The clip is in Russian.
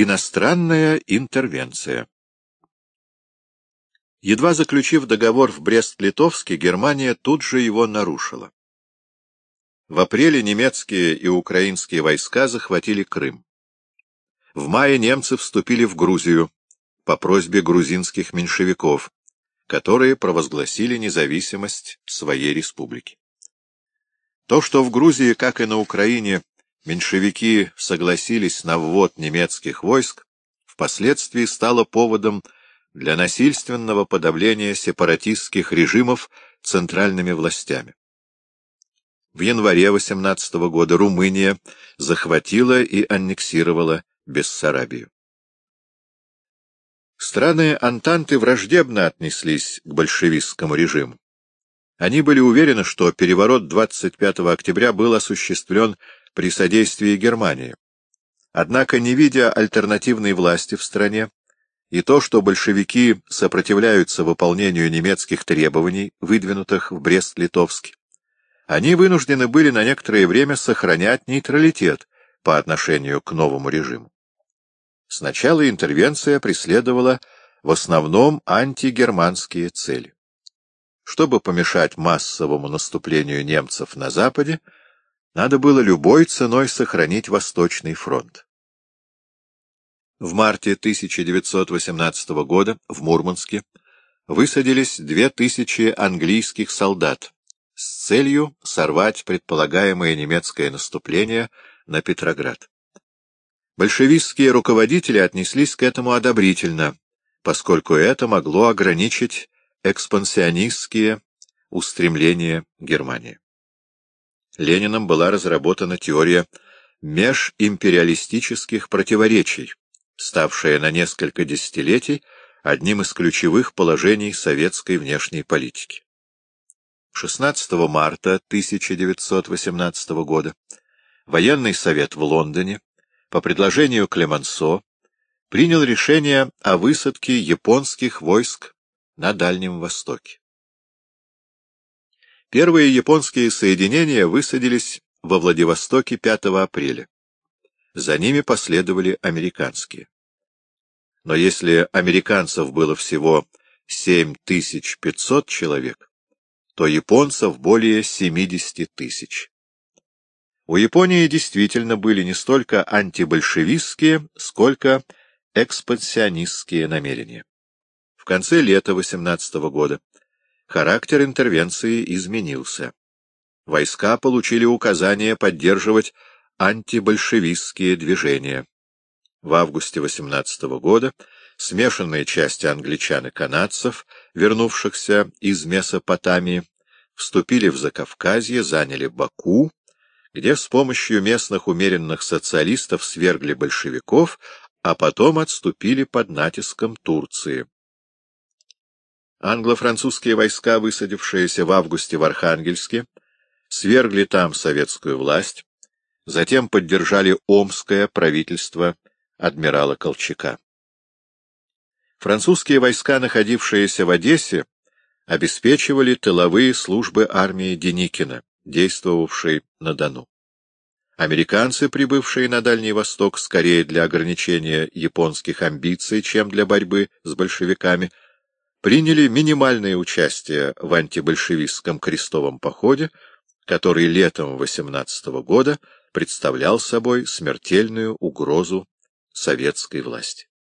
Иностранная интервенция Едва заключив договор в Брест-Литовске, Германия тут же его нарушила. В апреле немецкие и украинские войска захватили Крым. В мае немцы вступили в Грузию по просьбе грузинских меньшевиков, которые провозгласили независимость своей республики. То, что в Грузии, как и на Украине, меньшевики согласились на ввод немецких войск, впоследствии стало поводом для насильственного подавления сепаратистских режимов центральными властями. В январе 18 года Румыния захватила и аннексировала Бессарабию. Страны Антанты враждебно отнеслись к большевистскому режиму. Они были уверены, что переворот 25 октября был осуществлен при содействии Германии. Однако, не видя альтернативной власти в стране, и то, что большевики сопротивляются выполнению немецких требований, выдвинутых в Брест-Литовске, они вынуждены были на некоторое время сохранять нейтралитет по отношению к новому режиму. Сначала интервенция преследовала в основном антигерманские цели. Чтобы помешать массовому наступлению немцев на Западе, надо было любой ценой сохранить Восточный фронт. В марте 1918 года в Мурманске высадились две тысячи английских солдат с целью сорвать предполагаемое немецкое наступление на Петроград. Большевистские руководители отнеслись к этому одобрительно, поскольку это могло ограничить экспансионистские устремления Германии. Лениным была разработана теория межимпериалистических противоречий, ставшая на несколько десятилетий одним из ключевых положений советской внешней политики. 16 марта 1918 года военный совет в Лондоне по предложению Клемансо принял решение о высадке японских войск на Дальнем Востоке. Первые японские соединения высадились во Владивостоке 5 апреля. За ними последовали американские. Но если американцев было всего 7500 человек, то японцев более 70 тысяч. У Японии действительно были не столько антибольшевистские, сколько экспансионистские намерения. В конце лета 18 года характер интервенции изменился. Войска получили указание поддерживать антибольшевистские движения. В августе 18 года смешанные части англичан и канадцев, вернувшихся из Месопотамии, вступили в Закавказье, заняли Баку, где с помощью местных умеренных социалистов свергли большевиков, а потом отступили под натиском Турции. Англо-французские войска, высадившиеся в августе в Архангельске, свергли там советскую власть, затем поддержали Омское правительство адмирала Колчака. Французские войска, находившиеся в Одессе, обеспечивали тыловые службы армии Деникина действовавшей на Дону. Американцы, прибывшие на Дальний Восток скорее для ограничения японских амбиций, чем для борьбы с большевиками, приняли минимальное участие в антибольшевистском крестовом походе, который летом 18 года представлял собой смертельную угрозу советской власти.